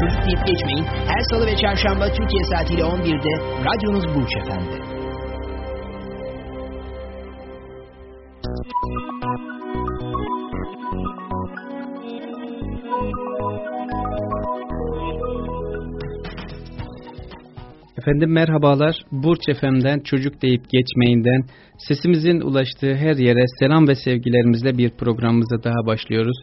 Çocuk deyip geçmeyin. Her salı ve çarşamba Türkiye saatiyle 11'de radyonuz Burç Efendi. Efendim merhabalar. Burç FM'den çocuk deyip geçmeyinden sesimizin ulaştığı her yere selam ve sevgilerimizle bir programımıza daha başlıyoruz.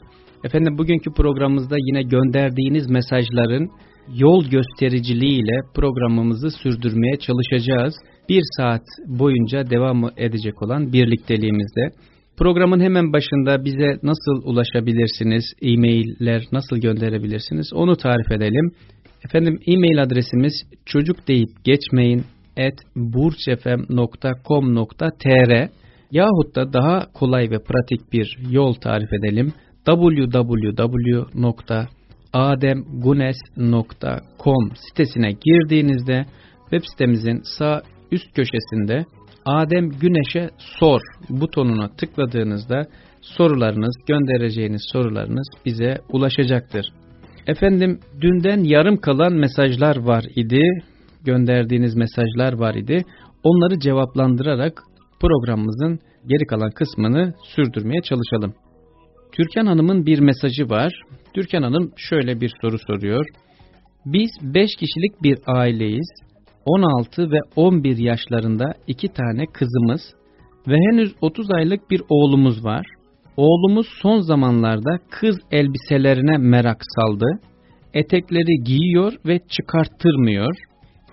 Efendim bugünkü programımızda yine gönderdiğiniz mesajların yol göstericiliğiyle programımızı sürdürmeye çalışacağız. Bir saat boyunca devam edecek olan birlikteliğimizde. Programın hemen başında bize nasıl ulaşabilirsiniz, e-mailler nasıl gönderebilirsiniz onu tarif edelim. Efendim e-mail adresimiz çocuk deyip geçmeyin at burçfm.com.tr yahut da daha kolay ve pratik bir yol tarif edelim. www.ademgunes.com sitesine girdiğinizde web sitemizin sağ üst köşesinde Adem Güneş'e sor butonuna tıkladığınızda sorularınız, göndereceğiniz sorularınız bize ulaşacaktır. Efendim dünden yarım kalan mesajlar var idi. Gönderdiğiniz mesajlar var idi. Onları cevaplandırarak programımızın geri kalan kısmını sürdürmeye çalışalım. Türkan Hanım'ın bir mesajı var. Türkan Hanım şöyle bir soru soruyor. Biz 5 kişilik bir aileyiz. 16 ve 11 yaşlarında iki tane kızımız ve henüz 30 aylık bir oğlumuz var. Oğlumuz son zamanlarda kız elbiselerine merak saldı. Etekleri giyiyor ve çıkarttırmıyor.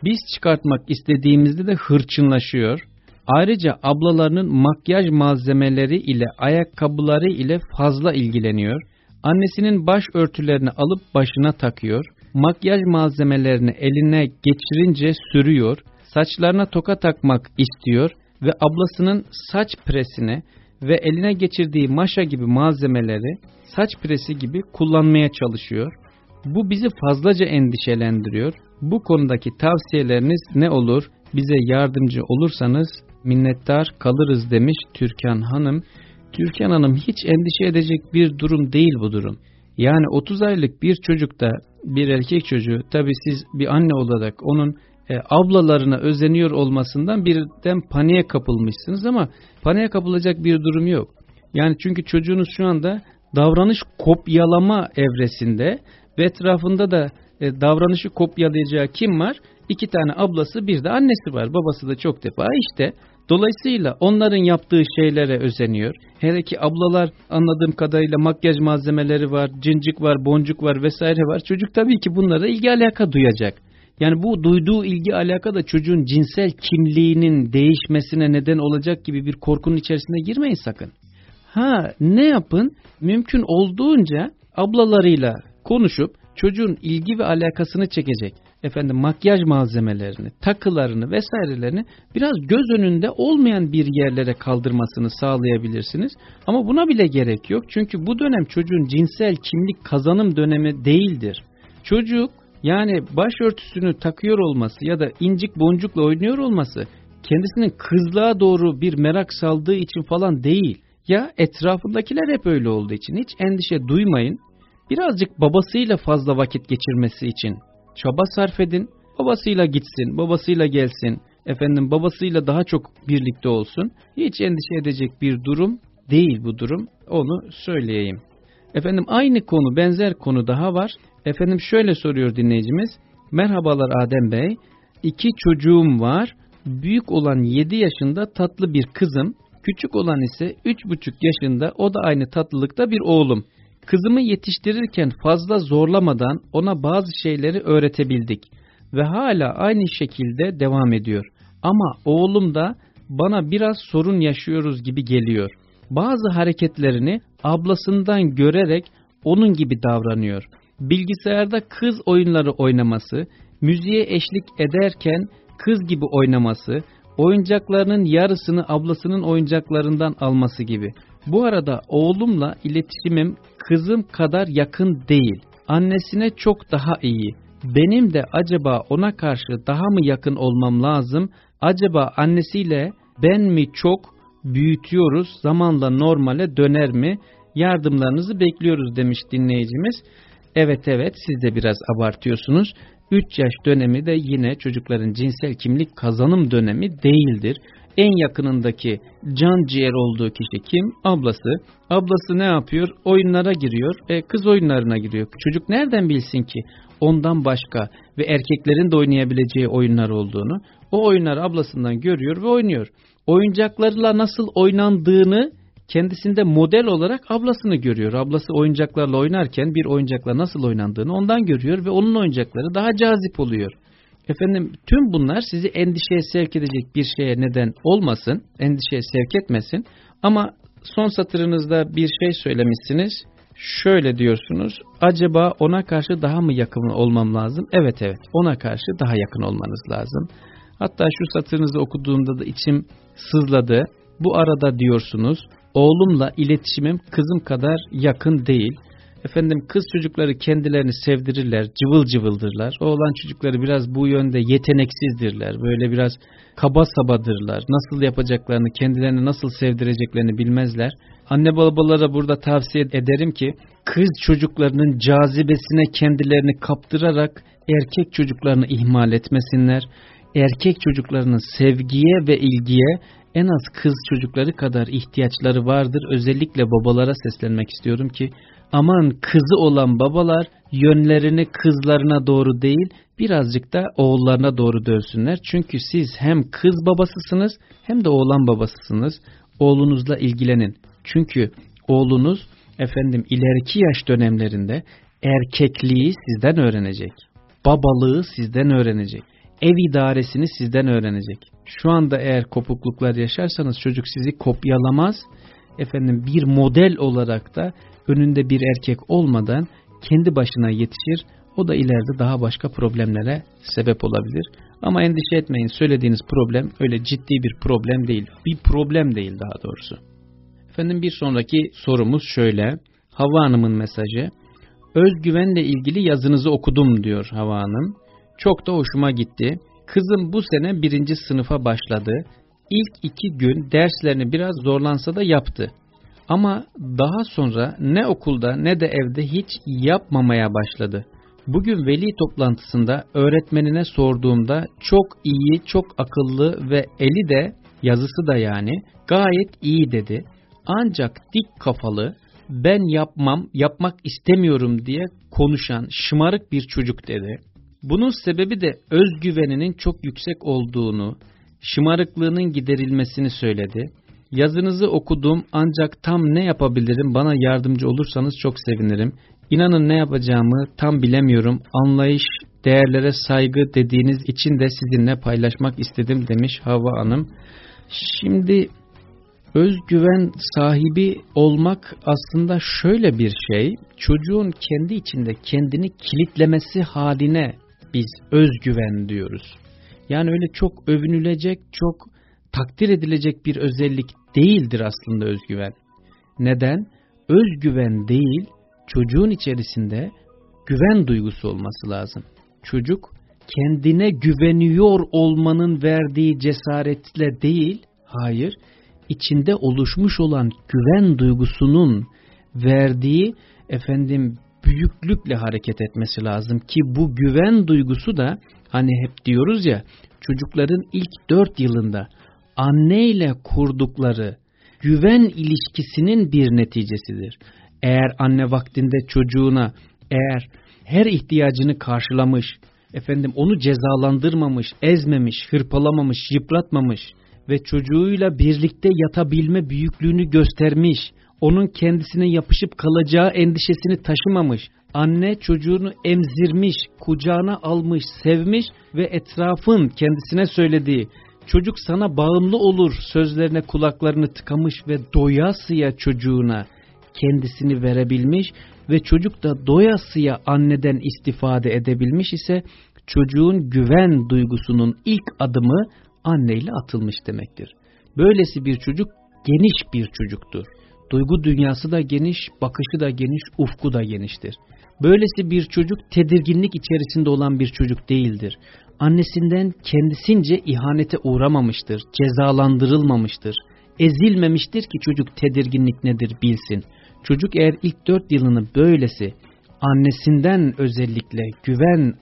Biz çıkartmak istediğimizde de hırçınlaşıyor. Ayrıca ablalarının makyaj malzemeleri ile ayakkabıları ile fazla ilgileniyor. Annesinin baş örtülerini alıp başına takıyor. Makyaj malzemelerini eline geçirince sürüyor. Saçlarına toka takmak istiyor ve ablasının saç presine ve eline geçirdiği maşa gibi malzemeleri saç presi gibi kullanmaya çalışıyor. Bu bizi fazlaca endişelendiriyor. Bu konudaki tavsiyeleriniz ne olur? Bize yardımcı olursanız minnettar kalırız demiş Türkan Hanım. Türkan Hanım hiç endişe edecek bir durum değil bu durum. Yani 30 aylık bir çocukta bir erkek çocuğu tabi siz bir anne olarak onun e, ablalarına özeniyor olmasından birden paniğe kapılmışsınız ama paniğe kapılacak bir durum yok. Yani çünkü çocuğunuz şu anda davranış kopyalama evresinde ve etrafında da e, davranışı kopyalayacağı kim var? İki tane ablası bir de annesi var. Babası da çok defa işte. Dolayısıyla onların yaptığı şeylere özeniyor. Her iki ablalar anladığım kadarıyla makyaj malzemeleri var, cincik var, boncuk var vesaire var. Çocuk tabii ki bunlara ilgi alaka duyacak. Yani bu duyduğu ilgi alaka da çocuğun cinsel kimliğinin değişmesine neden olacak gibi bir korkunun içerisine girmeyin sakın. Ha ne yapın? Mümkün olduğunca ablalarıyla konuşup çocuğun ilgi ve alakasını çekecek efendim makyaj malzemelerini, takılarını vesairelerini biraz göz önünde olmayan bir yerlere kaldırmasını sağlayabilirsiniz. Ama buna bile gerek yok. Çünkü bu dönem çocuğun cinsel kimlik kazanım dönemi değildir. Çocuk yani başörtüsünü takıyor olması ya da incik boncukla oynuyor olması kendisinin kızlığa doğru bir merak saldığı için falan değil. Ya etrafındakiler hep öyle olduğu için hiç endişe duymayın. Birazcık babasıyla fazla vakit geçirmesi için çaba sarf edin. Babasıyla gitsin, babasıyla gelsin. Efendim babasıyla daha çok birlikte olsun. Hiç endişe edecek bir durum değil bu durum. Onu söyleyeyim. Efendim aynı konu, benzer konu daha var. Efendim şöyle soruyor dinleyicimiz. Merhabalar Adem Bey. İki çocuğum var. Büyük olan 7 yaşında tatlı bir kızım. Küçük olan ise 3,5 yaşında o da aynı tatlılıkta bir oğlum. Kızımı yetiştirirken fazla zorlamadan ona bazı şeyleri öğretebildik ve hala aynı şekilde devam ediyor. Ama oğlum da bana biraz sorun yaşıyoruz gibi geliyor. Bazı hareketlerini ablasından görerek onun gibi davranıyor. bilgisayarda kız oyunları oynaması, müziğe eşlik ederken kız gibi oynaması, oyuncaklarının yarısını ablasının oyuncaklarından alması gibi. Bu arada oğlumla iletişimim kızım kadar yakın değil. Annesine çok daha iyi. Benim de acaba ona karşı daha mı yakın olmam lazım? Acaba annesiyle ben mi çok büyütüyoruz? Zamanla normale döner mi? Yardımlarınızı bekliyoruz demiş dinleyicimiz. Evet evet siz de biraz abartıyorsunuz. 3 yaş dönemi de yine çocukların cinsel kimlik kazanım dönemi değildir. En yakınındaki can ciğer olduğu kişi kim? Ablası. Ablası ne yapıyor? Oyunlara giriyor. E, kız oyunlarına giriyor. Çocuk nereden bilsin ki ondan başka ve erkeklerin de oynayabileceği oyunlar olduğunu? O oyunları ablasından görüyor ve oynuyor. Oyuncaklarla nasıl oynandığını kendisinde model olarak ablasını görüyor. Ablası oyuncaklarla oynarken bir oyuncakla nasıl oynandığını ondan görüyor ve onun oyuncakları daha cazip oluyor. Efendim tüm bunlar sizi endişeye sevk edecek bir şeye neden olmasın, endişeye sevk etmesin. Ama son satırınızda bir şey söylemişsiniz. Şöyle diyorsunuz, acaba ona karşı daha mı yakın olmam lazım? Evet evet, ona karşı daha yakın olmanız lazım. Hatta şu satırınızı okuduğumda da içim sızladı. Bu arada diyorsunuz, oğlumla iletişimim kızım kadar yakın değil. Efendim kız çocukları kendilerini sevdirirler, cıvıl cıvıldırlar. Oğlan çocukları biraz bu yönde yeteneksizdirler. Böyle biraz kaba sabadırlar. Nasıl yapacaklarını, kendilerini nasıl sevdireceklerini bilmezler. Anne babalara burada tavsiye ederim ki kız çocuklarının cazibesine kendilerini kaptırarak erkek çocuklarını ihmal etmesinler. Erkek çocuklarının sevgiye ve ilgiye en az kız çocukları kadar ihtiyaçları vardır. Özellikle babalara seslenmek istiyorum ki aman kızı olan babalar yönlerini kızlarına doğru değil birazcık da oğullarına doğru dönsünler. Çünkü siz hem kız babasısınız hem de oğlan babasısınız. Oğlunuzla ilgilenin. Çünkü oğlunuz efendim ileriki yaş dönemlerinde erkekliği sizden öğrenecek. Babalığı sizden öğrenecek. Ev idaresini sizden öğrenecek. Şu anda eğer kopukluklar yaşarsanız çocuk sizi kopyalamaz. Efendim bir model olarak da önünde bir erkek olmadan kendi başına yetişir. O da ileride daha başka problemlere sebep olabilir. Ama endişe etmeyin söylediğiniz problem öyle ciddi bir problem değil. Bir problem değil daha doğrusu. Efendim bir sonraki sorumuz şöyle. Hava Hanım'ın mesajı. Özgüvenle ilgili yazınızı okudum diyor Hava Hanım. Çok da hoşuma gitti. Kızım bu sene birinci sınıfa başladı. İlk iki gün derslerini biraz zorlansa da yaptı. Ama daha sonra ne okulda ne de evde hiç yapmamaya başladı. Bugün veli toplantısında öğretmenine sorduğumda çok iyi, çok akıllı ve eli de yazısı da yani gayet iyi dedi. Ancak dik kafalı ben yapmam, yapmak istemiyorum diye konuşan şımarık bir çocuk dedi. Bunun sebebi de özgüveninin çok yüksek olduğunu, şımarıklığının giderilmesini söyledi. Yazınızı okudum ancak tam ne yapabilirim bana yardımcı olursanız çok sevinirim. İnanın ne yapacağımı tam bilemiyorum. Anlayış, değerlere saygı dediğiniz için de sizinle paylaşmak istedim demiş Hava Hanım. Şimdi özgüven sahibi olmak aslında şöyle bir şey. Çocuğun kendi içinde kendini kilitlemesi haline biz özgüven diyoruz. Yani öyle çok övünülecek, çok takdir edilecek bir özellik değildir aslında özgüven. Neden? Özgüven değil, çocuğun içerisinde güven duygusu olması lazım. Çocuk kendine güveniyor olmanın verdiği cesaretle değil, hayır, içinde oluşmuş olan güven duygusunun verdiği efendim büyüklükle hareket etmesi lazım ki bu güven duygusu da hani hep diyoruz ya çocukların ilk dört yılında anneyle kurdukları güven ilişkisinin bir neticesidir. Eğer anne vaktinde çocuğuna eğer her ihtiyacını karşılamış, efendim onu cezalandırmamış, ezmemiş, hırpalamamış, yıpratmamış ve çocuğuyla birlikte yatabilme büyüklüğünü göstermiş, onun kendisine yapışıp kalacağı endişesini taşımamış, anne çocuğunu emzirmiş, kucağına almış, sevmiş ve etrafın kendisine söylediği çocuk sana bağımlı olur sözlerine kulaklarını tıkamış ve doyasıya çocuğuna kendisini verebilmiş ve çocuk da doyasıya anneden istifade edebilmiş ise çocuğun güven duygusunun ilk adımı anneyle atılmış demektir. Böylesi bir çocuk geniş bir çocuktur. Duygu dünyası da geniş, bakışı da geniş, ufku da geniştir. Böylesi bir çocuk tedirginlik içerisinde olan bir çocuk değildir. Annesinden kendisince ihanete uğramamıştır, cezalandırılmamıştır, ezilmemiştir ki çocuk tedirginlik nedir bilsin. Çocuk eğer ilk dört yılını böylesi annesinden özellikle güven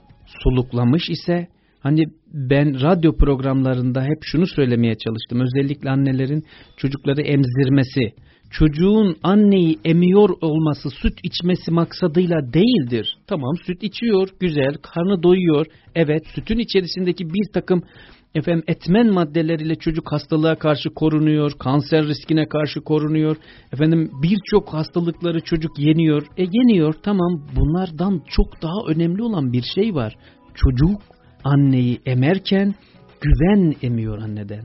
soluklamış ise hani ben radyo programlarında hep şunu söylemeye çalıştım. Özellikle annelerin çocukları emzirmesi, çocuğun anneyi emiyor olması, süt içmesi maksadıyla değildir. Tamam süt içiyor, güzel, karnı doyuyor. Evet sütün içerisindeki bir takım efendim etmen maddeleriyle çocuk hastalığa karşı korunuyor, kanser riskine karşı korunuyor. Efendim birçok hastalıkları çocuk yeniyor. E yeniyor tamam bunlardan çok daha önemli olan bir şey var. Çocuk anneyi emerken güven emiyor anneden.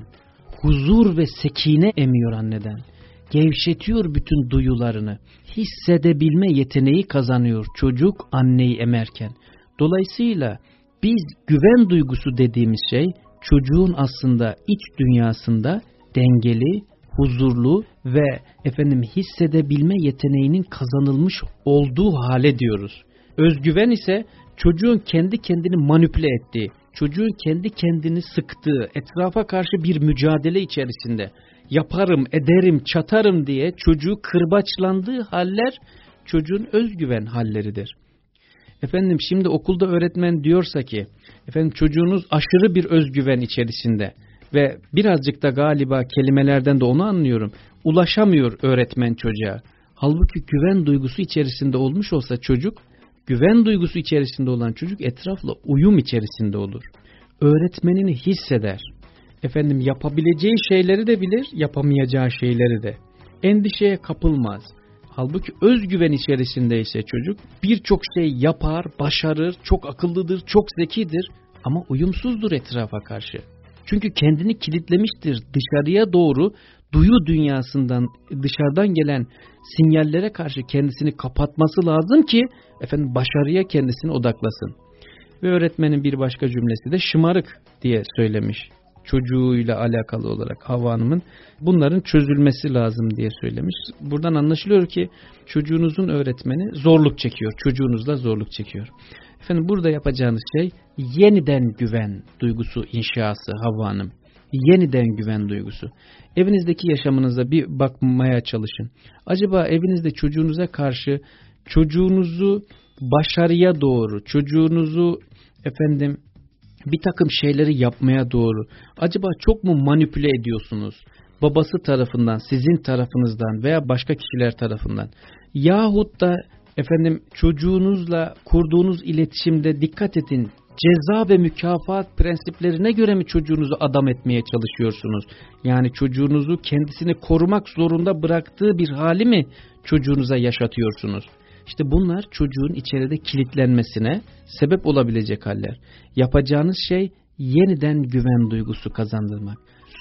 Huzur ve sekine emiyor anneden. Gevşetiyor bütün duyularını. Hissedebilme yeteneği kazanıyor çocuk anneyi emerken. Dolayısıyla biz güven duygusu dediğimiz şey çocuğun aslında iç dünyasında dengeli, huzurlu ve efendim hissedebilme yeteneğinin kazanılmış olduğu hale diyoruz. Özgüven ise çocuğun kendi kendini manipüle ettiği, çocuğun kendi kendini sıktığı, etrafa karşı bir mücadele içerisinde yaparım, ederim, çatarım diye çocuğu kırbaçlandığı haller çocuğun özgüven halleridir. Efendim şimdi okulda öğretmen diyorsa ki efendim çocuğunuz aşırı bir özgüven içerisinde ve birazcık da galiba kelimelerden de onu anlıyorum. Ulaşamıyor öğretmen çocuğa. Halbuki güven duygusu içerisinde olmuş olsa çocuk, güven duygusu içerisinde olan çocuk etrafla uyum içerisinde olur. Öğretmenini hisseder. Efendim yapabileceği şeyleri de bilir, yapamayacağı şeyleri de. Endişeye kapılmaz Halbuki özgüven içerisindeyse çocuk birçok şey yapar, başarır, çok akıllıdır, çok zekidir ama uyumsuzdur etrafa karşı. Çünkü kendini kilitlemiştir dışarıya doğru duyu dünyasından dışarıdan gelen sinyallere karşı kendisini kapatması lazım ki efendim başarıya kendisini odaklasın. Ve öğretmenin bir başka cümlesi de şımarık diye söylemiş çocuğuyla alakalı olarak Havva Hanım'ın bunların çözülmesi lazım diye söylemiş. Buradan anlaşılıyor ki çocuğunuzun öğretmeni zorluk çekiyor. Çocuğunuzla zorluk çekiyor. Efendim burada yapacağınız şey yeniden güven duygusu inşası Havva Hanım. Yeniden güven duygusu. Evinizdeki yaşamınıza bir bakmaya çalışın. Acaba evinizde çocuğunuza karşı çocuğunuzu başarıya doğru, çocuğunuzu efendim bir takım şeyleri yapmaya doğru acaba çok mu manipüle ediyorsunuz? Babası tarafından, sizin tarafınızdan veya başka kişiler tarafından yahut da efendim çocuğunuzla kurduğunuz iletişimde dikkat edin ceza ve mükafat prensiplerine göre mi çocuğunuzu adam etmeye çalışıyorsunuz? Yani çocuğunuzu kendisini korumak zorunda bıraktığı bir hali mi çocuğunuza yaşatıyorsunuz? İşte bunlar çocuğun içeride kilitlenmesine sebep olabilecek haller. Yapacağınız şey yeniden güven duygusu kazandırmak.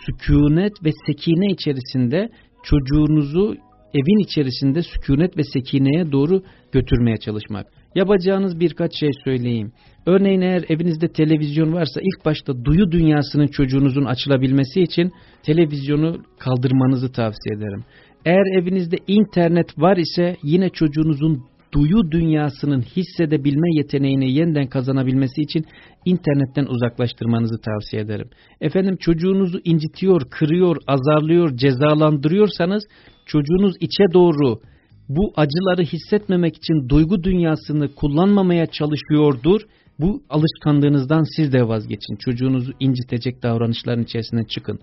Sükunet ve sekine içerisinde çocuğunuzu evin içerisinde sükunet ve sekineye doğru götürmeye çalışmak. Yapacağınız birkaç şey söyleyeyim. Örneğin eğer evinizde televizyon varsa ilk başta duyu dünyasının çocuğunuzun açılabilmesi için televizyonu kaldırmanızı tavsiye ederim. Eğer evinizde internet var ise yine çocuğunuzun duyu dünyasının hissedebilme yeteneğini yeniden kazanabilmesi için internetten uzaklaştırmanızı tavsiye ederim. Efendim çocuğunuzu incitiyor, kırıyor, azarlıyor, cezalandırıyorsanız çocuğunuz içe doğru bu acıları hissetmemek için duygu dünyasını kullanmamaya çalışıyordur. Bu alışkanlığınızdan siz de vazgeçin. Çocuğunuzu incitecek davranışların içerisinden çıkın.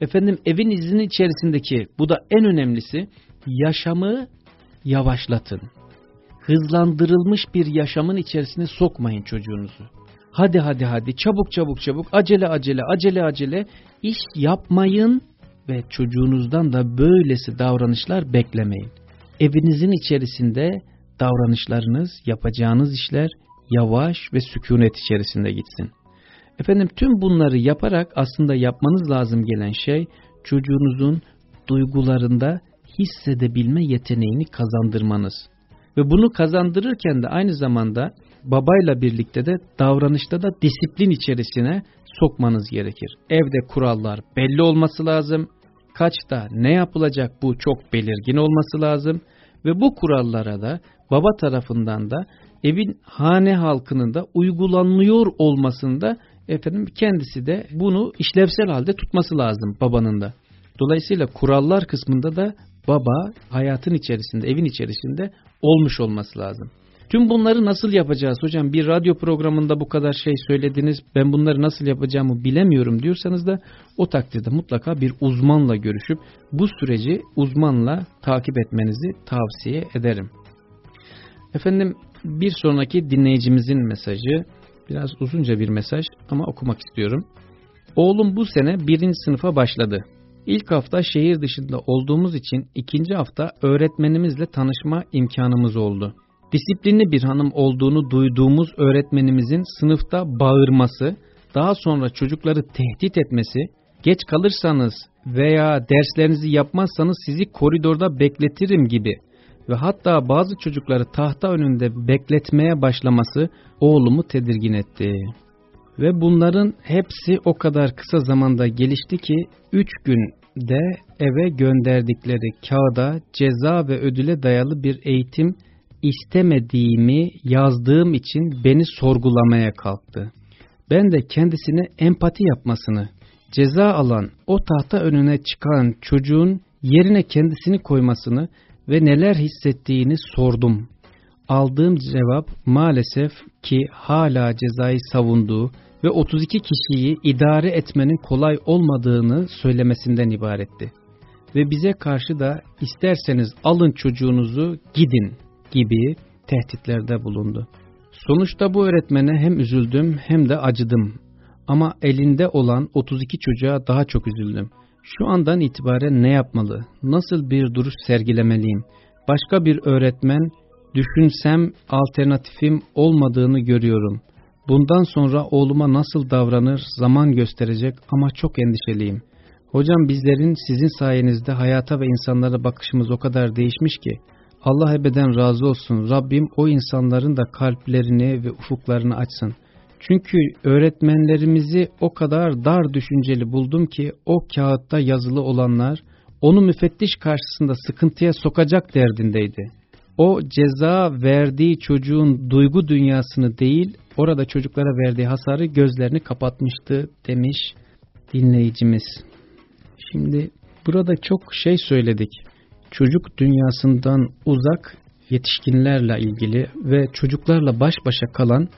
Efendim evin izinin içerisindeki bu da en önemlisi yaşamı yavaşlatın hızlandırılmış bir yaşamın içerisine sokmayın çocuğunuzu. Hadi hadi hadi çabuk çabuk çabuk acele acele acele acele iş yapmayın ve çocuğunuzdan da böylesi davranışlar beklemeyin. Evinizin içerisinde davranışlarınız, yapacağınız işler yavaş ve sükunet içerisinde gitsin. Efendim tüm bunları yaparak aslında yapmanız lazım gelen şey çocuğunuzun duygularında hissedebilme yeteneğini kazandırmanız Ve bunu kazandırırken de aynı zamanda babayla birlikte de davranışta da disiplin içerisine sokmanız gerekir. Evde kurallar belli olması lazım. Kaçta ne yapılacak bu çok belirgin olması lazım. Ve bu kurallara da baba tarafından da evin hane halkının da uygulanıyor olmasında efendim kendisi de bunu işlevsel halde tutması lazım babanın da. Dolayısıyla kurallar kısmında da baba hayatın içerisinde, evin içerisinde olmuş olması lazım. Tüm bunları nasıl yapacağız hocam? Bir radyo programında bu kadar şey söylediniz. Ben bunları nasıl yapacağımı bilemiyorum diyorsanız da o takdirde mutlaka bir uzmanla görüşüp bu süreci uzmanla takip etmenizi tavsiye ederim. Efendim bir sonraki dinleyicimizin mesajı biraz uzunca bir mesaj ama okumak istiyorum. Oğlum bu sene birinci sınıfa başladı. İlk hafta şehir dışında olduğumuz için ikinci hafta öğretmenimizle tanışma imkanımız oldu. Disiplinli bir hanım olduğunu duyduğumuz öğretmenimizin sınıfta bağırması, daha sonra çocukları tehdit etmesi, geç kalırsanız veya derslerinizi yapmazsanız sizi koridorda bekletirim gibi ve hatta bazı çocukları tahta önünde bekletmeye başlaması oğlumu tedirgin etti. Ve bunların hepsi o kadar kısa zamanda gelişti ki 3 günde eve gönderdikleri kağıda ceza ve ödüle dayalı bir eğitim istemediğimi yazdığım için beni sorgulamaya kalktı. Ben de kendisine empati yapmasını, ceza alan o tahta önüne çıkan çocuğun yerine kendisini koymasını ve neler hissettiğini sordum. Aldığım cevap maalesef ki hala cezayı savunduğu ve 32 kişiyi idare etmenin kolay olmadığını söylemesinden ibaretti. Ve bize karşı da isterseniz alın çocuğunuzu gidin gibi tehditlerde bulundu. Sonuçta bu öğretmene hem üzüldüm hem de acıdım. Ama elinde olan 32 çocuğa daha çok üzüldüm. Şu andan itibaren ne yapmalı? Nasıl bir duruş sergilemeliyim? Başka bir öğretmen düşünsem alternatifim olmadığını görüyorum. Bundan sonra oğluma nasıl davranır zaman gösterecek ama çok endişeliyim. Hocam bizlerin sizin sayenizde hayata ve insanlara bakışımız o kadar değişmiş ki Allah ebeden razı olsun. Rabbim o insanların da kalplerini ve ufuklarını açsın. Çünkü öğretmenlerimizi o kadar dar düşünceli buldum ki o kağıtta yazılı olanlar onu müfettiş karşısında sıkıntıya sokacak derdindeydi. O ceza verdiği çocuğun duygu dünyasını değil, orada çocuklara verdiği hasarı gözlerini kapatmıştı demiş dinleyicimiz. Şimdi burada çok şey söyledik. Çocuk dünyasından uzak yetişkinlerle ilgili ve çocuklarla baş başa kalan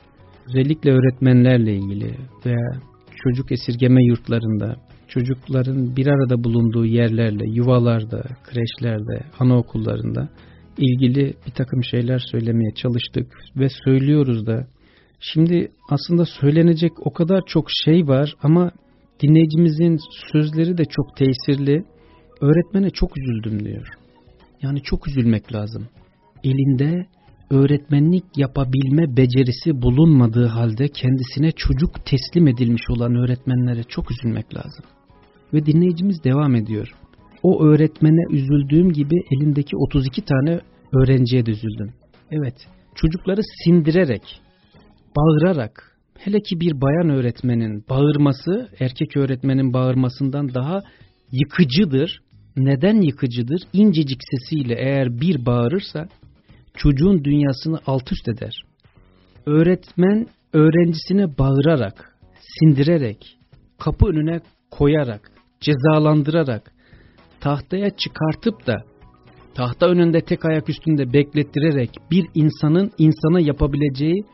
özellikle öğretmenlerle ilgili veya çocuk esirgeme yurtlarında, çocukların bir arada bulunduğu yerlerle, yuvalarda, kreşlerde, anaokullarında ilgili bir takım şeyler söylemeye çalıştık ve söylüyoruz da. Şimdi aslında söylenecek o kadar çok şey var ama dinleyicimizin sözleri de çok tesirli. Öğretmene çok üzüldüm diyor. Yani çok üzülmek lazım. Elinde öğretmenlik yapabilme becerisi bulunmadığı halde kendisine çocuk teslim edilmiş olan öğretmenlere çok üzülmek lazım. Ve dinleyicimiz devam ediyor. O öğretmene üzüldüğüm gibi elindeki 32 tane öğrenciye de üzüldüm. Evet, çocukları sindirerek, bağırarak, hele ki bir bayan öğretmenin bağırması, erkek öğretmenin bağırmasından daha yıkıcıdır. Neden yıkıcıdır? İncecik sesiyle eğer bir bağırırsa çocuğun dünyasını alt üst eder. Öğretmen öğrencisine bağırarak, sindirerek, kapı önüne koyarak, cezalandırarak, tahtaya çıkartıp da tahta önünde tek ayak üstünde beklettirerek bir insanın insana yapabileceği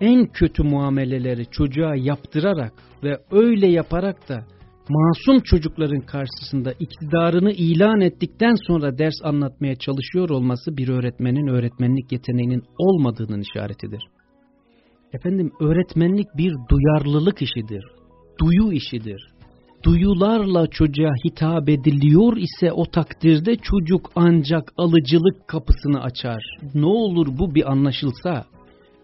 en kötü muameleleri çocuğa yaptırarak ve öyle yaparak da masum çocukların karşısında iktidarını ilan ettikten sonra ders anlatmaya çalışıyor olması bir öğretmenin öğretmenlik yeteneğinin olmadığının işaretidir. Efendim öğretmenlik bir duyarlılık işidir, duyu işidir. Duyularla çocuğa hitap ediliyor ise o takdirde çocuk ancak alıcılık kapısını açar. Ne olur bu bir anlaşılsa,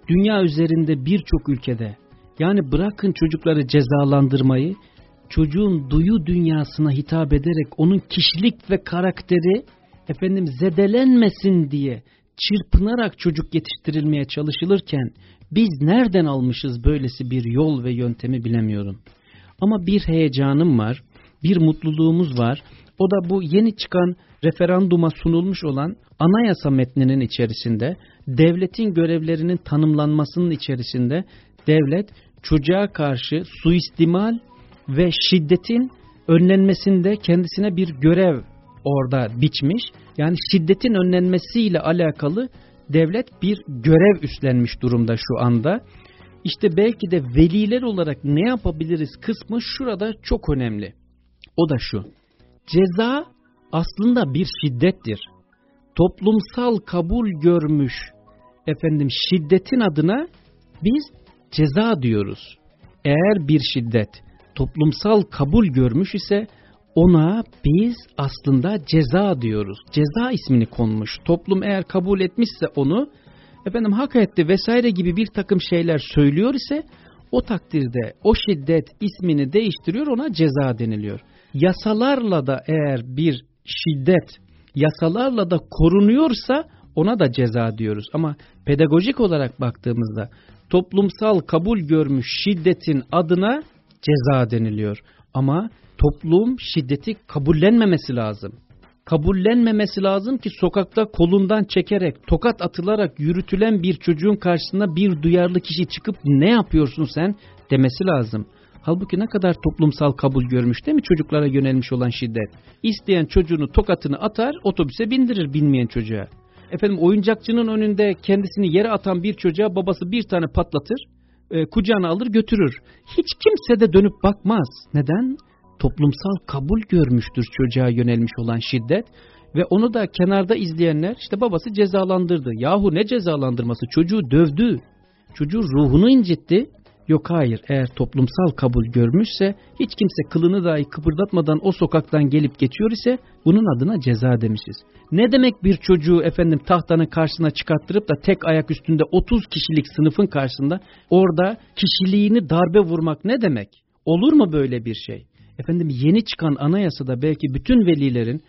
dünya üzerinde birçok ülkede, yani bırakın çocukları cezalandırmayı, çocuğun duyu dünyasına hitap ederek onun kişilik ve karakteri efendim zedelenmesin diye çırpınarak çocuk yetiştirilmeye çalışılırken biz nereden almışız böylesi bir yol ve yöntemi bilemiyorum. Ama bir heyecanım var, bir mutluluğumuz var. O da bu yeni çıkan referanduma sunulmuş olan anayasa metninin içerisinde devletin görevlerinin tanımlanmasının içerisinde devlet çocuğa karşı suistimal ve şiddetin önlenmesinde kendisine bir görev orada biçmiş. Yani şiddetin önlenmesiyle alakalı devlet bir görev üstlenmiş durumda şu anda. İşte belki de veliler olarak ne yapabiliriz kısmı şurada çok önemli. O da şu. Ceza aslında bir şiddettir. Toplumsal kabul görmüş efendim şiddetin adına biz ceza diyoruz. Eğer bir şiddet toplumsal kabul görmüş ise ona biz aslında ceza diyoruz. Ceza ismini konmuş. Toplum eğer kabul etmişse onu efendim hak etti vesaire gibi bir takım şeyler söylüyor ise o takdirde o şiddet ismini değiştiriyor ona ceza deniliyor. Yasalarla da eğer bir şiddet yasalarla da korunuyorsa ona da ceza diyoruz. Ama pedagojik olarak baktığımızda toplumsal kabul görmüş şiddetin adına ceza deniliyor. Ama toplum şiddeti kabullenmemesi lazım. Kabullenmemesi lazım ki sokakta kolundan çekerek, tokat atılarak yürütülen bir çocuğun karşısına bir duyarlı kişi çıkıp ne yapıyorsun sen demesi lazım. Halbuki ne kadar toplumsal kabul görmüş değil mi çocuklara yönelmiş olan şiddet? İsteyen çocuğunu tokatını atar, otobüse bindirir binmeyen çocuğa. Efendim oyuncakçının önünde kendisini yere atan bir çocuğa babası bir tane patlatır, e, kucağına alır götürür. Hiç kimse de dönüp bakmaz. Neden? Toplumsal kabul görmüştür çocuğa yönelmiş olan şiddet ve onu da kenarda izleyenler işte babası cezalandırdı. Yahu ne cezalandırması çocuğu dövdü. Çocuğu ruhunu incitti. Yok hayır eğer toplumsal kabul görmüşse hiç kimse kılını dahi kıpırdatmadan o sokaktan gelip geçiyor ise bunun adına ceza demişiz. Ne demek bir çocuğu efendim tahtanın karşısına çıkarttırıp da tek ayak üstünde 30 kişilik sınıfın karşısında orada kişiliğini darbe vurmak ne demek? Olur mu böyle bir şey? Efendim yeni çıkan anayasada belki bütün velilerin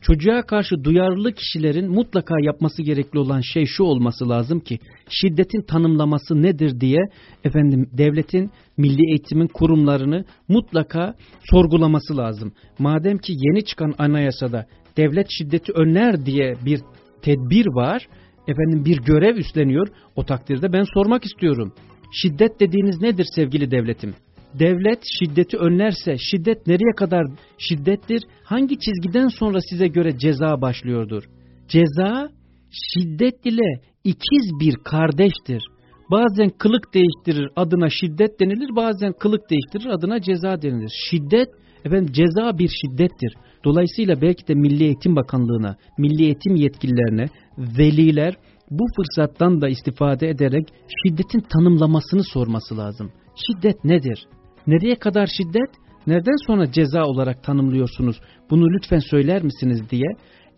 çocuğa karşı duyarlı kişilerin mutlaka yapması gerekli olan şey şu olması lazım ki şiddetin tanımlaması nedir diye efendim devletin milli eğitimin kurumlarını mutlaka sorgulaması lazım. Madem ki yeni çıkan anayasada devlet şiddeti önler diye bir tedbir var, efendim bir görev üstleniyor. O takdirde ben sormak istiyorum. Şiddet dediğiniz nedir sevgili devletim? Devlet şiddeti önlerse şiddet nereye kadar şiddettir? Hangi çizgiden sonra size göre ceza başlıyordur? Ceza şiddet ile ikiz bir kardeştir. Bazen kılık değiştirir adına şiddet denilir, bazen kılık değiştirir adına ceza denilir. Şiddet, efendim ceza bir şiddettir. Dolayısıyla belki de Milli Eğitim Bakanlığı'na, Milli Eğitim yetkililerine, veliler bu fırsattan da istifade ederek şiddetin tanımlamasını sorması lazım. Şiddet nedir? Nereye kadar şiddet? Nereden sonra ceza olarak tanımlıyorsunuz? Bunu lütfen söyler misiniz diye.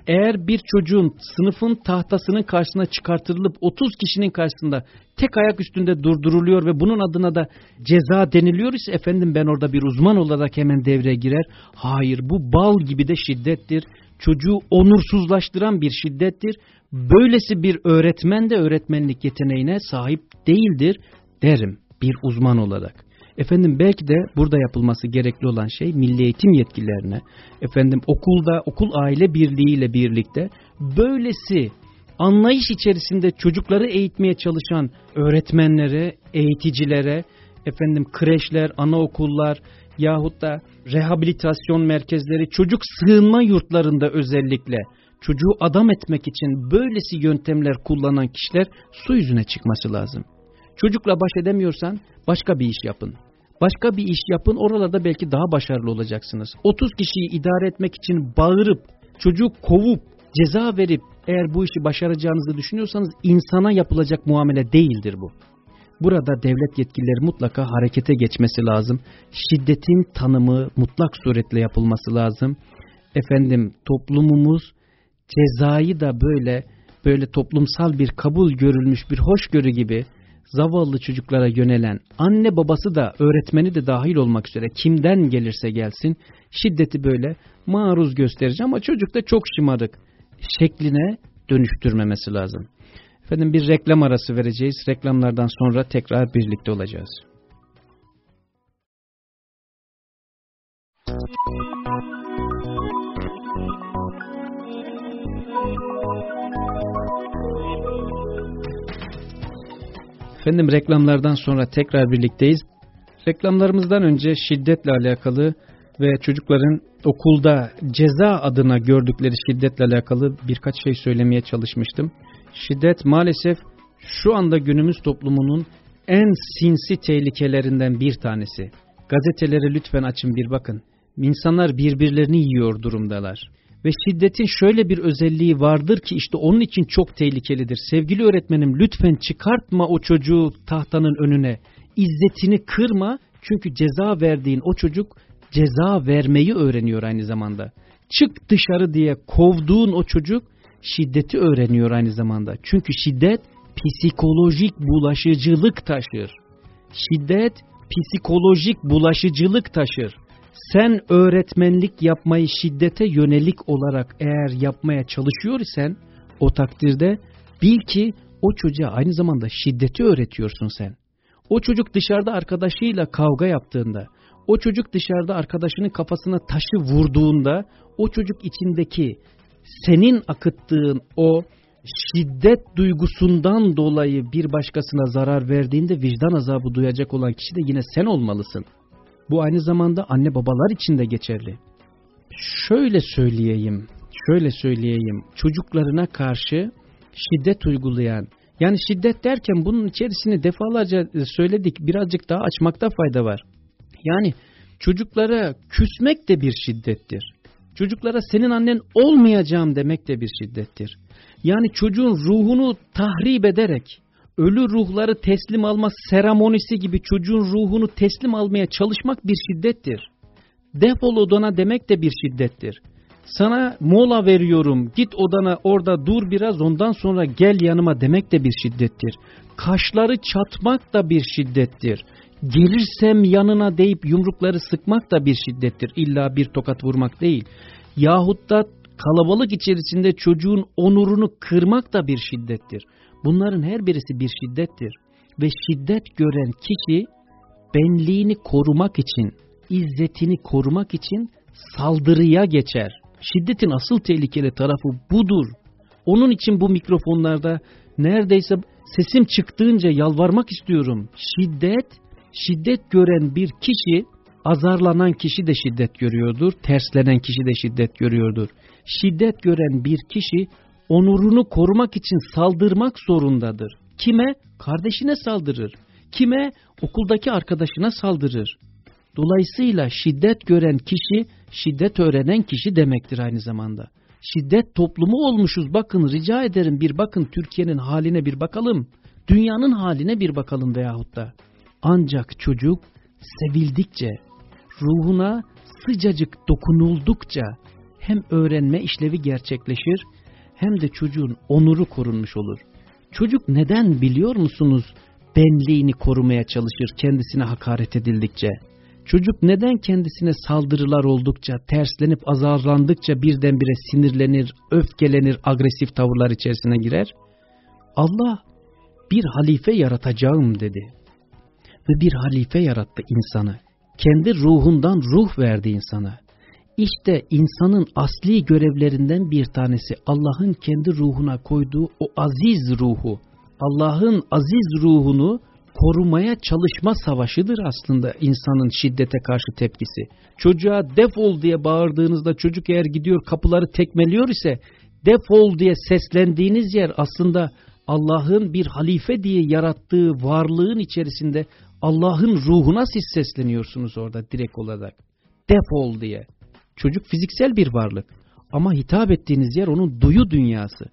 Eğer bir çocuğun sınıfın tahtasının karşısına çıkartırılıp 30 kişinin karşısında tek ayak üstünde durduruluyor ve bunun adına da ceza deniliyor ise efendim ben orada bir uzman olarak hemen devreye girer. Hayır bu bal gibi de şiddettir. Çocuğu onursuzlaştıran bir şiddettir. Böylesi bir öğretmen de öğretmenlik yeteneğine sahip değildir derim bir uzman olarak. Efendim belki de burada yapılması gerekli olan şey milli eğitim yetkililerine, efendim okulda okul aile birliğiyle birlikte böylesi anlayış içerisinde çocukları eğitmeye çalışan öğretmenlere, eğiticilere, efendim kreşler, anaokullar yahut da rehabilitasyon merkezleri, çocuk sığınma yurtlarında özellikle çocuğu adam etmek için böylesi yöntemler kullanan kişiler su yüzüne çıkması lazım. Çocukla baş edemiyorsan başka bir iş yapın. Başka bir iş yapın oralarda belki daha başarılı olacaksınız. 30 kişiyi idare etmek için bağırıp, çocuğu kovup, ceza verip eğer bu işi başaracağınızı düşünüyorsanız insana yapılacak muamele değildir bu. Burada devlet yetkilileri mutlaka harekete geçmesi lazım. Şiddetin tanımı mutlak suretle yapılması lazım. Efendim toplumumuz cezayı da böyle böyle toplumsal bir kabul görülmüş bir hoşgörü gibi zavallı çocuklara yönelen anne babası da öğretmeni de dahil olmak üzere kimden gelirse gelsin şiddeti böyle maruz gösterici ama çocuk da çok şımarık şekline dönüştürmemesi lazım. Efendim bir reklam arası vereceğiz. Reklamlardan sonra tekrar birlikte olacağız. Efendim reklamlardan sonra tekrar birlikteyiz. Reklamlarımızdan önce şiddetle alakalı ve çocukların okulda ceza adına gördükleri şiddetle alakalı birkaç şey söylemeye çalışmıştım. Şiddet maalesef şu anda günümüz toplumunun en sinsi tehlikelerinden bir tanesi. Gazeteleri lütfen açın bir bakın. İnsanlar birbirlerini yiyor durumdalar. Ve şiddetin şöyle bir özelliği vardır ki işte onun için çok tehlikelidir. Sevgili öğretmenim lütfen çıkartma o çocuğu tahtanın önüne. İzzetini kırma çünkü ceza verdiğin o çocuk ceza vermeyi öğreniyor aynı zamanda. Çık dışarı diye kovduğun o çocuk şiddeti öğreniyor aynı zamanda. Çünkü şiddet psikolojik bulaşıcılık taşır. Şiddet psikolojik bulaşıcılık taşır. Sen öğretmenlik yapmayı şiddete yönelik olarak eğer yapmaya çalışıyor isen o takdirde bil ki o çocuğa aynı zamanda şiddeti öğretiyorsun sen. O çocuk dışarıda arkadaşıyla kavga yaptığında, o çocuk dışarıda arkadaşının kafasına taşı vurduğunda, o çocuk içindeki senin akıttığın o şiddet duygusundan dolayı bir başkasına zarar verdiğinde vicdan azabı duyacak olan kişi de yine sen olmalısın. Bu aynı zamanda anne babalar için de geçerli. Şöyle söyleyeyim, şöyle söyleyeyim. Çocuklarına karşı şiddet uygulayan, yani şiddet derken bunun içerisini defalarca söyledik, birazcık daha açmakta fayda var. Yani çocuklara küsmek de bir şiddettir. Çocuklara senin annen olmayacağım demek de bir şiddettir. Yani çocuğun ruhunu tahrip ederek, ölü ruhları teslim alma seremonisi gibi çocuğun ruhunu teslim almaya çalışmak bir şiddettir. Defol odana demek de bir şiddettir. Sana mola veriyorum, git odana orada dur biraz ondan sonra gel yanıma demek de bir şiddettir. Kaşları çatmak da bir şiddettir. Gelirsem yanına deyip yumrukları sıkmak da bir şiddettir. İlla bir tokat vurmak değil. Yahut da kalabalık içerisinde çocuğun onurunu kırmak da bir şiddettir. Bunların her birisi bir şiddettir. Ve şiddet gören kişi benliğini korumak için, izzetini korumak için saldırıya geçer. Şiddetin asıl tehlikeli tarafı budur. Onun için bu mikrofonlarda neredeyse sesim çıktığınca yalvarmak istiyorum. Şiddet, şiddet gören bir kişi, azarlanan kişi de şiddet görüyordur, terslenen kişi de şiddet görüyordur. Şiddet gören bir kişi onurunu korumak için saldırmak zorundadır. Kime? Kardeşine saldırır. Kime? Okuldaki arkadaşına saldırır. Dolayısıyla şiddet gören kişi, şiddet öğrenen kişi demektir aynı zamanda. Şiddet toplumu olmuşuz bakın rica ederim bir bakın Türkiye'nin haline bir bakalım. Dünyanın haline bir bakalım veyahut da. Ancak çocuk sevildikçe, ruhuna sıcacık dokunuldukça hem öğrenme işlevi gerçekleşir hem de çocuğun onuru korunmuş olur. Çocuk neden biliyor musunuz benliğini korumaya çalışır kendisine hakaret edildikçe? Çocuk neden kendisine saldırılar oldukça, terslenip azarlandıkça birdenbire sinirlenir, öfkelenir, agresif tavırlar içerisine girer? Allah bir halife yaratacağım dedi. Ve bir halife yarattı insanı. Kendi ruhundan ruh verdi insana. İşte insanın asli görevlerinden bir tanesi Allah'ın kendi ruhuna koyduğu o aziz ruhu, Allah'ın aziz ruhunu korumaya çalışma savaşıdır aslında insanın şiddete karşı tepkisi. Çocuğa defol diye bağırdığınızda çocuk eğer gidiyor kapıları tekmeliyor ise defol diye seslendiğiniz yer aslında Allah'ın bir halife diye yarattığı varlığın içerisinde Allah'ın ruhuna siz sesleniyorsunuz orada direkt olarak. Defol diye. Çocuk fiziksel bir varlık ama hitap ettiğiniz yer onun duyu dünyası.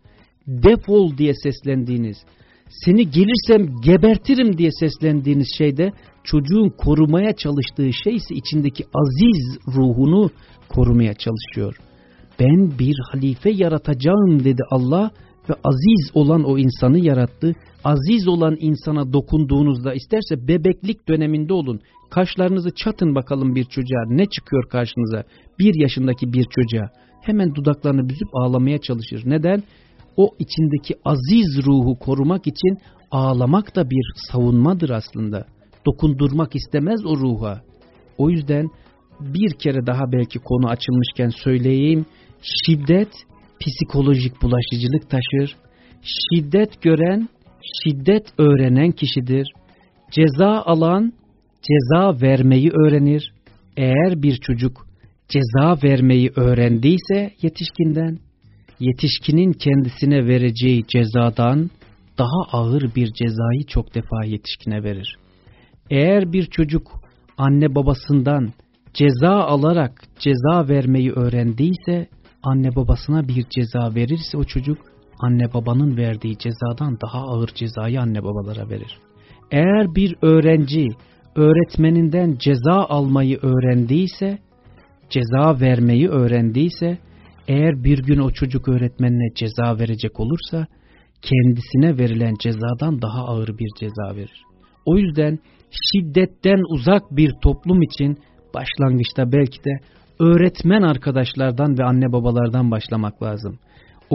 Defol diye seslendiğiniz, seni gelirsem gebertirim diye seslendiğiniz şeyde çocuğun korumaya çalıştığı şey ise içindeki aziz ruhunu korumaya çalışıyor. Ben bir halife yaratacağım dedi Allah ve aziz olan o insanı yarattı. Aziz olan insana dokunduğunuzda isterse bebeklik döneminde olun. Kaşlarınızı çatın bakalım bir çocuğa ne çıkıyor karşınıza? Bir yaşındaki bir çocuğa hemen dudaklarını büzüp ağlamaya çalışır. Neden? o içindeki aziz ruhu korumak için ağlamak da bir savunmadır aslında. Dokundurmak istemez o ruha. O yüzden bir kere daha belki konu açılmışken söyleyeyim. Şiddet psikolojik bulaşıcılık taşır. Şiddet gören, şiddet öğrenen kişidir. Ceza alan, ceza vermeyi öğrenir. Eğer bir çocuk ceza vermeyi öğrendiyse yetişkinden, yetişkinin kendisine vereceği cezadan daha ağır bir cezayı çok defa yetişkine verir. Eğer bir çocuk anne babasından ceza alarak ceza vermeyi öğrendiyse, anne babasına bir ceza verirse o çocuk anne babanın verdiği cezadan daha ağır cezayı anne babalara verir. Eğer bir öğrenci öğretmeninden ceza almayı öğrendiyse, ceza vermeyi öğrendiyse, eğer bir gün o çocuk öğretmenine ceza verecek olursa, kendisine verilen cezadan daha ağır bir ceza verir. O yüzden şiddetten uzak bir toplum için başlangıçta belki de öğretmen arkadaşlardan ve anne babalardan başlamak lazım.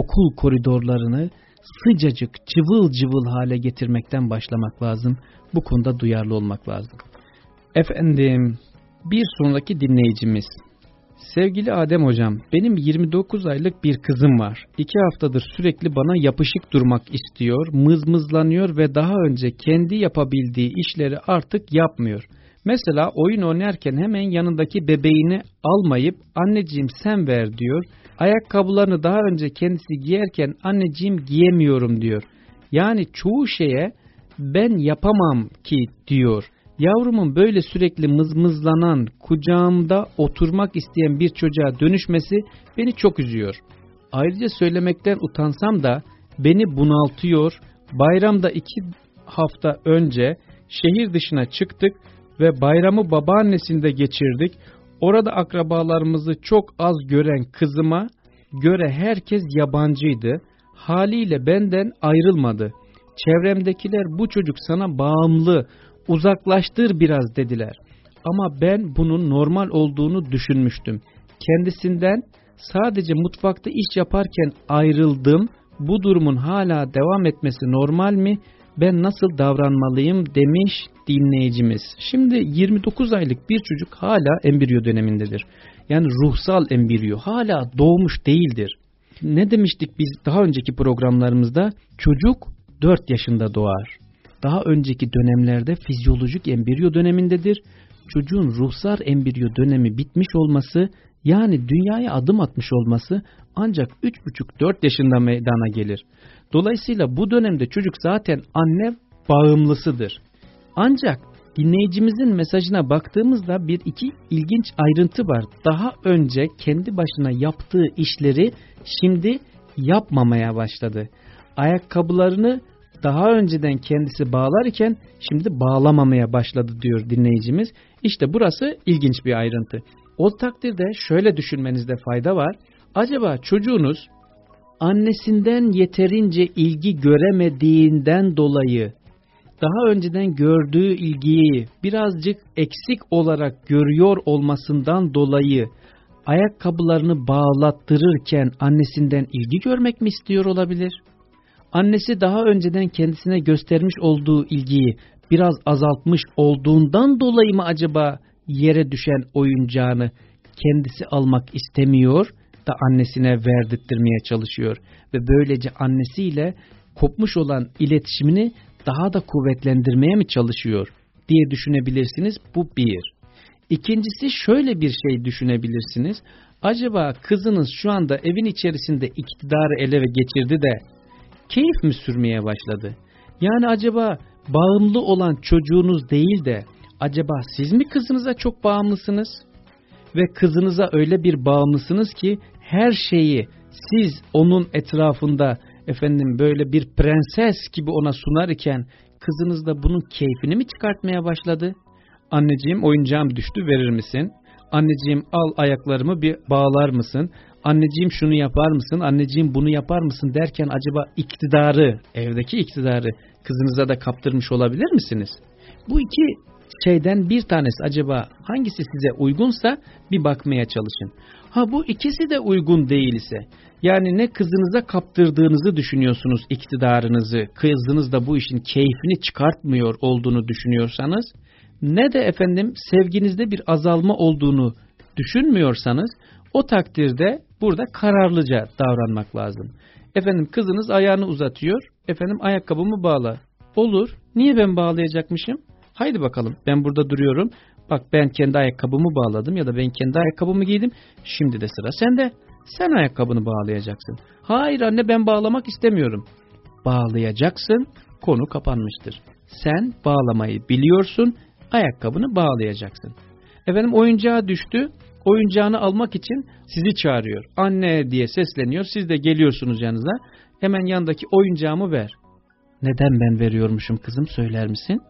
Okul koridorlarını sıcacık, cıvıl cıvıl hale getirmekten başlamak lazım. Bu konuda duyarlı olmak lazım. Efendim, bir sonraki dinleyicimiz. Sevgili Adem hocam, benim 29 aylık bir kızım var. İki haftadır sürekli bana yapışık durmak istiyor, mızmızlanıyor ve daha önce kendi yapabildiği işleri artık yapmıyor. Mesela oyun oynarken hemen yanındaki bebeğini almayıp anneciğim sen ver diyor. Ayakkabılarını daha önce kendisi giyerken anneciğim giyemiyorum diyor. Yani çoğu şeye ben yapamam ki diyor. Yavrumun böyle sürekli mızmızlanan, kucağımda oturmak isteyen bir çocuğa dönüşmesi beni çok üzüyor. Ayrıca söylemekten utansam da beni bunaltıyor. Bayramda iki hafta önce şehir dışına çıktık ve bayramı babaannesinde geçirdik. Orada akrabalarımızı çok az gören kızıma göre herkes yabancıydı. Haliyle benden ayrılmadı. Çevremdekiler bu çocuk sana bağımlı, uzaklaştır biraz dediler. Ama ben bunun normal olduğunu düşünmüştüm. Kendisinden sadece mutfakta iş yaparken ayrıldım. Bu durumun hala devam etmesi normal mi? Ben nasıl davranmalıyım demiş dinleyicimiz. Şimdi 29 aylık bir çocuk hala embriyo dönemindedir. Yani ruhsal embriyo hala doğmuş değildir. Ne demiştik biz daha önceki programlarımızda? Çocuk 4 yaşında doğar daha önceki dönemlerde fizyolojik embriyo dönemindedir. Çocuğun ruhsar embriyo dönemi bitmiş olması yani dünyaya adım atmış olması ancak 3,5-4 yaşında meydana gelir. Dolayısıyla bu dönemde çocuk zaten anne bağımlısıdır. Ancak dinleyicimizin mesajına baktığımızda bir iki ilginç ayrıntı var. Daha önce kendi başına yaptığı işleri şimdi yapmamaya başladı. Ayakkabılarını daha önceden kendisi bağlarken şimdi bağlamamaya başladı diyor dinleyicimiz. İşte burası ilginç bir ayrıntı. O takdirde şöyle düşünmenizde fayda var. Acaba çocuğunuz annesinden yeterince ilgi göremediğinden dolayı daha önceden gördüğü ilgiyi birazcık eksik olarak görüyor olmasından dolayı ayakkabılarını bağlattırırken annesinden ilgi görmek mi istiyor olabilir? annesi daha önceden kendisine göstermiş olduğu ilgiyi biraz azaltmış olduğundan dolayı mı acaba yere düşen oyuncağını kendisi almak istemiyor da annesine verdirttirmeye çalışıyor ve böylece annesiyle kopmuş olan iletişimini daha da kuvvetlendirmeye mi çalışıyor diye düşünebilirsiniz. Bu bir. İkincisi şöyle bir şey düşünebilirsiniz. Acaba kızınız şu anda evin içerisinde iktidarı ele geçirdi de keyif mi sürmeye başladı? Yani acaba bağımlı olan çocuğunuz değil de acaba siz mi kızınıza çok bağımlısınız? Ve kızınıza öyle bir bağımlısınız ki her şeyi siz onun etrafında efendim böyle bir prenses gibi ona sunar iken kızınız da bunun keyfini mi çıkartmaya başladı? Anneciğim oyuncağım düştü verir misin? Anneciğim al ayaklarımı bir bağlar mısın? anneciğim şunu yapar mısın, anneciğim bunu yapar mısın derken acaba iktidarı, evdeki iktidarı kızınıza da kaptırmış olabilir misiniz? Bu iki şeyden bir tanesi acaba hangisi size uygunsa bir bakmaya çalışın. Ha bu ikisi de uygun değilse yani ne kızınıza kaptırdığınızı düşünüyorsunuz iktidarınızı, kızınız da bu işin keyfini çıkartmıyor olduğunu düşünüyorsanız ne de efendim sevginizde bir azalma olduğunu düşünmüyorsanız o takdirde burada kararlıca davranmak lazım. Efendim kızınız ayağını uzatıyor, efendim ayakkabımı bağla. Olur, niye ben bağlayacakmışım? Haydi bakalım ben burada duruyorum. Bak ben kendi ayakkabımı bağladım ya da ben kendi ayakkabımı giydim. Şimdi de sıra sende. Sen ayakkabını bağlayacaksın. Hayır anne ben bağlamak istemiyorum. Bağlayacaksın. Konu kapanmıştır. Sen bağlamayı biliyorsun. Ayakkabını bağlayacaksın. Efendim oyuncağa düştü. Oyuncağını almak için sizi çağırıyor. Anne diye sesleniyor. Siz de geliyorsunuz yanınıza. Hemen yandaki oyuncağımı ver. Neden ben veriyormuşum kızım söyler misin?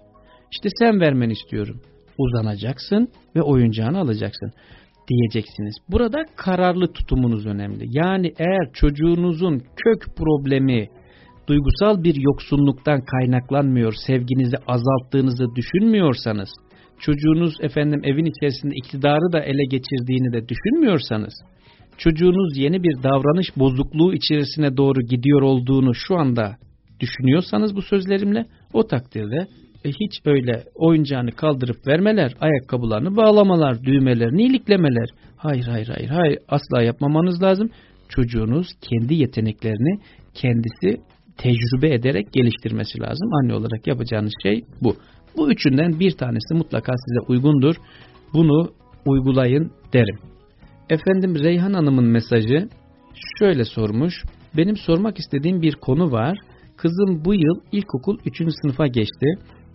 İşte sen vermen istiyorum. Uzanacaksın ve oyuncağını alacaksın diyeceksiniz. Burada kararlı tutumunuz önemli. Yani eğer çocuğunuzun kök problemi duygusal bir yoksunluktan kaynaklanmıyor, sevginizi azalttığınızı düşünmüyorsanız, çocuğunuz efendim evin içerisinde iktidarı da ele geçirdiğini de düşünmüyorsanız, çocuğunuz yeni bir davranış bozukluğu içerisine doğru gidiyor olduğunu şu anda düşünüyorsanız bu sözlerimle o takdirde hiç öyle oyuncağını kaldırıp vermeler, ayakkabılarını bağlamalar, düğmelerini iliklemeler. Hayır hayır hayır hayır asla yapmamanız lazım. Çocuğunuz kendi yeteneklerini kendisi tecrübe ederek geliştirmesi lazım. Anne olarak yapacağınız şey bu. Bu üçünden bir tanesi mutlaka size uygundur. Bunu uygulayın derim. Efendim Reyhan Hanım'ın mesajı şöyle sormuş. Benim sormak istediğim bir konu var. Kızım bu yıl ilkokul 3. sınıfa geçti.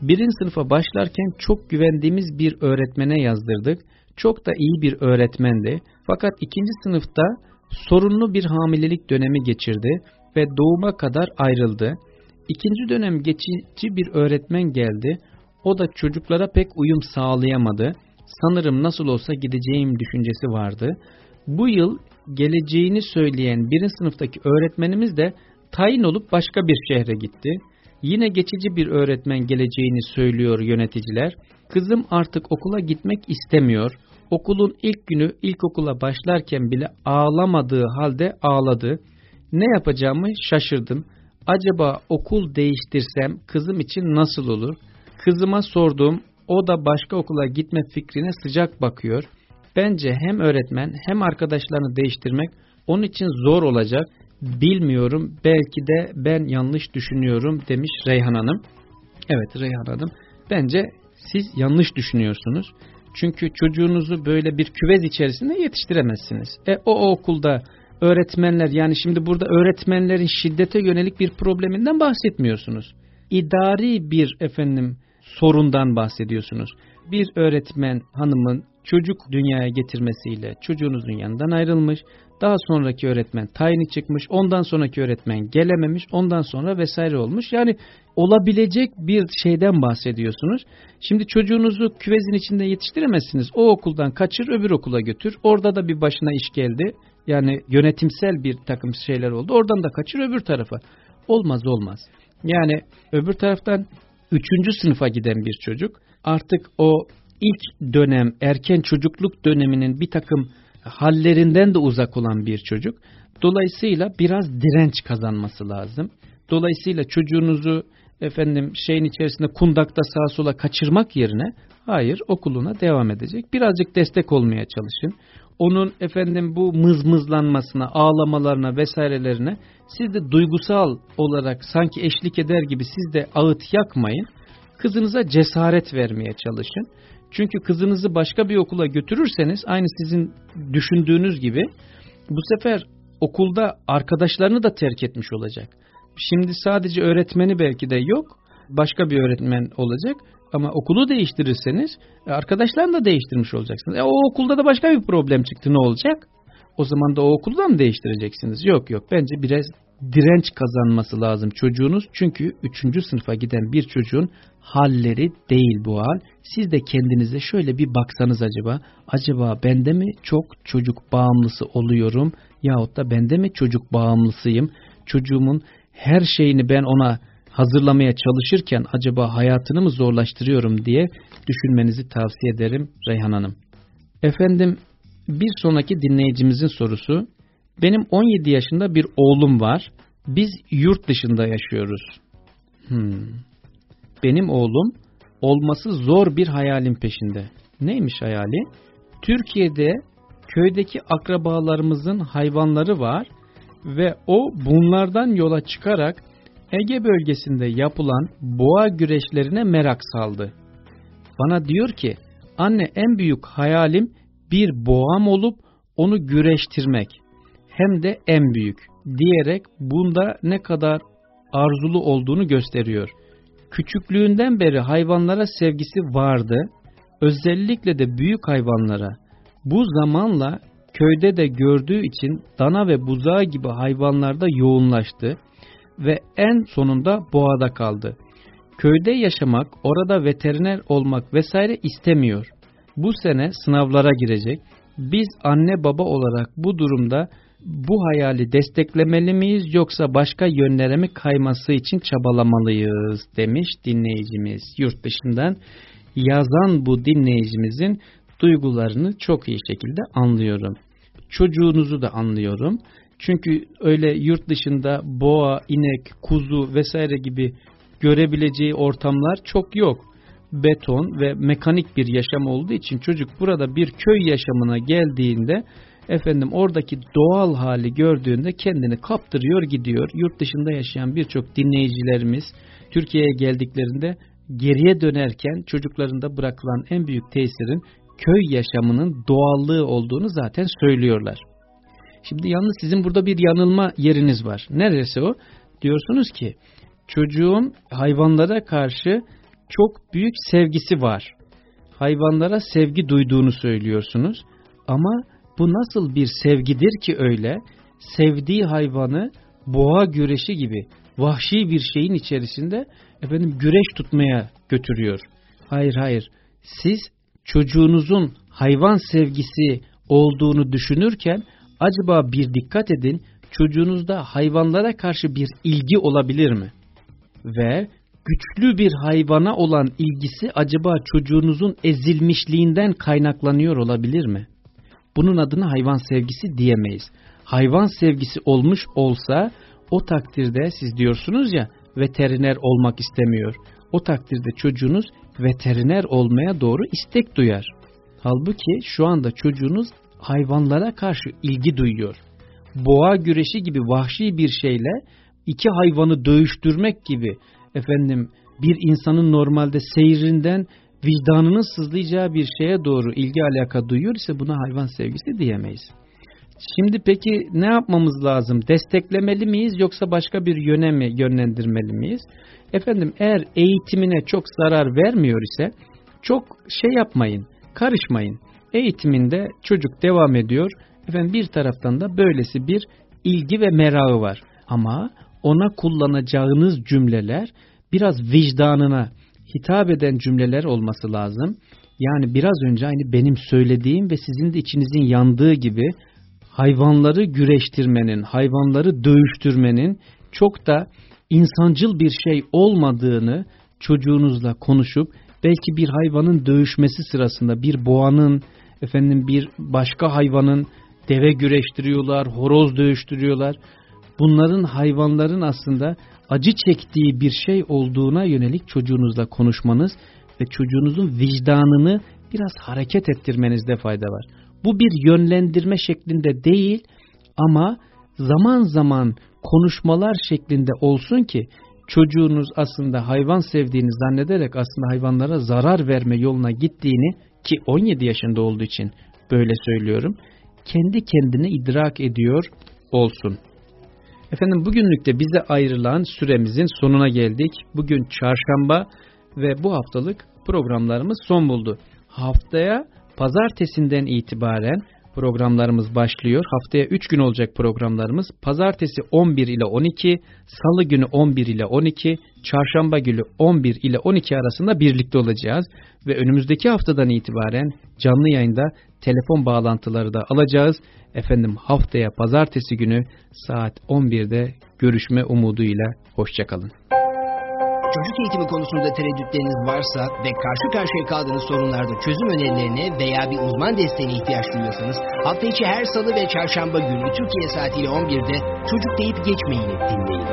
Birinci sınıfa başlarken çok güvendiğimiz bir öğretmene yazdırdık. Çok da iyi bir öğretmendi. Fakat ikinci sınıfta sorunlu bir hamilelik dönemi geçirdi ve doğuma kadar ayrıldı. İkinci dönem geçici bir öğretmen geldi. O da çocuklara pek uyum sağlayamadı. Sanırım nasıl olsa gideceğim düşüncesi vardı. Bu yıl geleceğini söyleyen birinci sınıftaki öğretmenimiz de tayin olup başka bir şehre gitti. Yine geçici bir öğretmen geleceğini söylüyor yöneticiler. Kızım artık okula gitmek istemiyor. Okulun ilk günü ilkokula başlarken bile ağlamadığı halde ağladı. Ne yapacağımı şaşırdım. Acaba okul değiştirsem kızım için nasıl olur? Kızıma sordum. O da başka okula gitme fikrine sıcak bakıyor. Bence hem öğretmen hem arkadaşlarını değiştirmek onun için zor olacak. Bilmiyorum belki de ben yanlış düşünüyorum demiş Reyhan Hanım. Evet Reyhan Hanım bence siz yanlış düşünüyorsunuz. Çünkü çocuğunuzu böyle bir küvez içerisinde yetiştiremezsiniz. E o, okulda öğretmenler yani şimdi burada öğretmenlerin şiddete yönelik bir probleminden bahsetmiyorsunuz. İdari bir efendim sorundan bahsediyorsunuz. Bir öğretmen hanımın çocuk dünyaya getirmesiyle çocuğunuzun yanından ayrılmış. Daha sonraki öğretmen tayini çıkmış. Ondan sonraki öğretmen gelememiş. Ondan sonra vesaire olmuş. Yani olabilecek bir şeyden bahsediyorsunuz. Şimdi çocuğunuzu küvezin içinde yetiştiremezsiniz. O okuldan kaçır öbür okula götür. Orada da bir başına iş geldi. Yani yönetimsel bir takım şeyler oldu. Oradan da kaçır öbür tarafa. Olmaz olmaz. Yani öbür taraftan üçüncü sınıfa giden bir çocuk artık o ilk dönem erken çocukluk döneminin bir takım hallerinden de uzak olan bir çocuk. Dolayısıyla biraz direnç kazanması lazım. Dolayısıyla çocuğunuzu efendim şeyin içerisinde kundakta sağa sola kaçırmak yerine hayır okuluna devam edecek. Birazcık destek olmaya çalışın. Onun efendim bu mızmızlanmasına, ağlamalarına vesairelerine siz de duygusal olarak sanki eşlik eder gibi siz de ağıt yakmayın. Kızınıza cesaret vermeye çalışın. Çünkü kızınızı başka bir okula götürürseniz aynı sizin düşündüğünüz gibi bu sefer okulda arkadaşlarını da terk etmiş olacak. Şimdi sadece öğretmeni belki de yok, başka bir öğretmen olacak ama okulu değiştirirseniz e, arkadaşlarını da değiştirmiş olacaksınız. E, o okulda da başka bir problem çıktı ne olacak? O zaman da o okulu mı değiştireceksiniz? Yok yok bence biraz direnç kazanması lazım çocuğunuz. Çünkü 3. sınıfa giden bir çocuğun halleri değil bu hal. Siz de kendinize şöyle bir baksanız acaba. Acaba bende mi çok çocuk bağımlısı oluyorum yahut da bende mi çocuk bağımlısıyım? Çocuğumun her şeyini ben ona hazırlamaya çalışırken acaba hayatını mı zorlaştırıyorum diye düşünmenizi tavsiye ederim Reyhan Hanım. Efendim bir sonraki dinleyicimizin sorusu. Benim 17 yaşında bir oğlum var. Biz yurt dışında yaşıyoruz. Hmm. Benim oğlum olması zor bir hayalin peşinde. Neymiş hayali? Türkiye'de köydeki akrabalarımızın hayvanları var ve o bunlardan yola çıkarak Ege bölgesinde yapılan boğa güreşlerine merak saldı. Bana diyor ki, anne en büyük hayalim bir boğam olup onu güreştirmek. Hem de en büyük diyerek bunda ne kadar arzulu olduğunu gösteriyor. Küçüklüğünden beri hayvanlara sevgisi vardı. Özellikle de büyük hayvanlara. Bu zamanla köyde de gördüğü için dana ve buzağı gibi hayvanlarda yoğunlaştı ve en sonunda boğada kaldı. Köyde yaşamak, orada veteriner olmak vesaire istemiyor. Bu sene sınavlara girecek. Biz anne baba olarak bu durumda bu hayali desteklemeli miyiz yoksa başka yönlere mi kayması için çabalamalıyız demiş dinleyicimiz yurt dışından. Yazan bu dinleyicimizin duygularını çok iyi şekilde anlıyorum. Çocuğunuzu da anlıyorum. Çünkü öyle yurt dışında boğa, inek, kuzu vesaire gibi görebileceği ortamlar çok yok. Beton ve mekanik bir yaşam olduğu için çocuk burada bir köy yaşamına geldiğinde efendim oradaki doğal hali gördüğünde kendini kaptırıyor gidiyor. Yurt dışında yaşayan birçok dinleyicilerimiz Türkiye'ye geldiklerinde geriye dönerken çocuklarında bırakılan en büyük tesirin köy yaşamının doğallığı olduğunu zaten söylüyorlar. Şimdi yalnız sizin burada bir yanılma yeriniz var. Neresi o? Diyorsunuz ki çocuğun hayvanlara karşı çok büyük sevgisi var. Hayvanlara sevgi duyduğunu söylüyorsunuz. Ama bu nasıl bir sevgidir ki öyle? Sevdiği hayvanı boğa güreşi gibi vahşi bir şeyin içerisinde efendim güreş tutmaya götürüyor. Hayır hayır. Siz çocuğunuzun hayvan sevgisi olduğunu düşünürken acaba bir dikkat edin çocuğunuzda hayvanlara karşı bir ilgi olabilir mi? Ve güçlü bir hayvana olan ilgisi acaba çocuğunuzun ezilmişliğinden kaynaklanıyor olabilir mi? Bunun adına hayvan sevgisi diyemeyiz. Hayvan sevgisi olmuş olsa o takdirde siz diyorsunuz ya veteriner olmak istemiyor. O takdirde çocuğunuz veteriner olmaya doğru istek duyar. Halbuki şu anda çocuğunuz hayvanlara karşı ilgi duyuyor. Boğa güreşi gibi vahşi bir şeyle iki hayvanı dövüştürmek gibi efendim bir insanın normalde seyrinden vicdanının sızlayacağı bir şeye doğru ilgi alaka duyuyor ise buna hayvan sevgisi diyemeyiz. Şimdi peki ne yapmamız lazım? Desteklemeli miyiz yoksa başka bir yöne mi yönlendirmeli miyiz? Efendim eğer eğitimine çok zarar vermiyor ise çok şey yapmayın, karışmayın. Eğitiminde çocuk devam ediyor. Efendim bir taraftan da böylesi bir ilgi ve merağı var. Ama ona kullanacağınız cümleler biraz vicdanına hitap eden cümleler olması lazım. Yani biraz önce aynı benim söylediğim ve sizin de içinizin yandığı gibi hayvanları güreştirmenin, hayvanları dövüştürmenin çok da insancıl bir şey olmadığını çocuğunuzla konuşup belki bir hayvanın dövüşmesi sırasında bir boğanın efendim bir başka hayvanın deve güreştiriyorlar, horoz dövüştürüyorlar. Bunların hayvanların aslında acı çektiği bir şey olduğuna yönelik çocuğunuzla konuşmanız ve çocuğunuzun vicdanını biraz hareket ettirmenizde fayda var. Bu bir yönlendirme şeklinde değil ama zaman zaman konuşmalar şeklinde olsun ki çocuğunuz aslında hayvan sevdiğini zannederek aslında hayvanlara zarar verme yoluna gittiğini ki 17 yaşında olduğu için böyle söylüyorum. Kendi kendine idrak ediyor olsun. Efendim bugünlük de bize ayrılan süremizin sonuna geldik. Bugün çarşamba ve bu haftalık programlarımız son buldu. Haftaya pazartesinden itibaren programlarımız başlıyor. Haftaya 3 gün olacak programlarımız. Pazartesi 11 ile 12, salı günü 11 ile 12, çarşamba günü 11 ile 12 arasında birlikte olacağız. Ve önümüzdeki haftadan itibaren canlı yayında telefon bağlantıları da alacağız. Efendim haftaya pazartesi günü saat 11'de görüşme umuduyla hoşçakalın. Çocuk eğitimi konusunda tereddütleriniz varsa ve karşı karşıya kaldığınız sorunlarda çözüm önerilerine veya bir uzman desteğine ihtiyaç duyuyorsanız hafta içi her salı ve çarşamba günü Türkiye saatiyle 11'de Çocuk Deyip Geçmeyin dinleyin.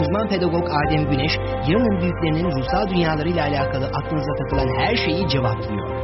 Uzman pedagog Adem Güneş, yarının büyüklerinin ruhsal dünyalarıyla alakalı aklınıza takılan her şeyi cevaplıyor.